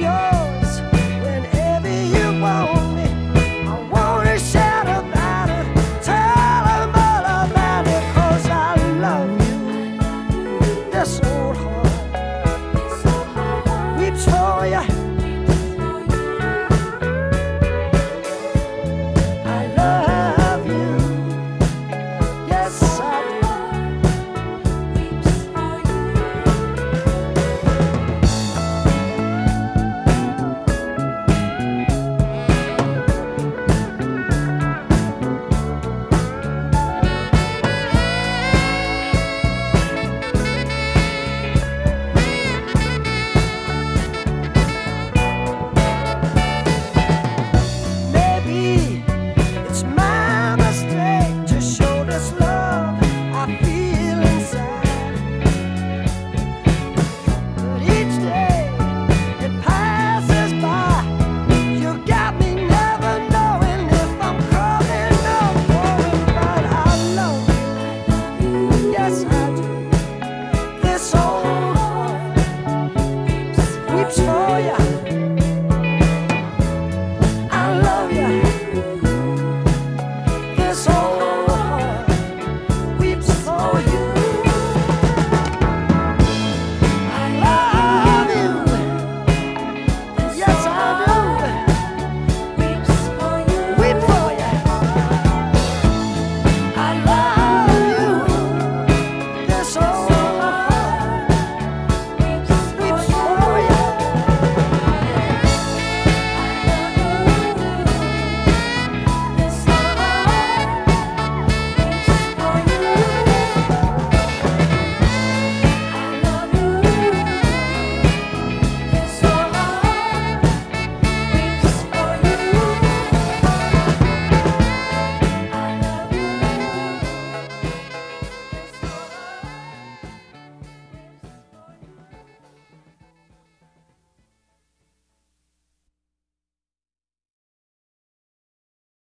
I'm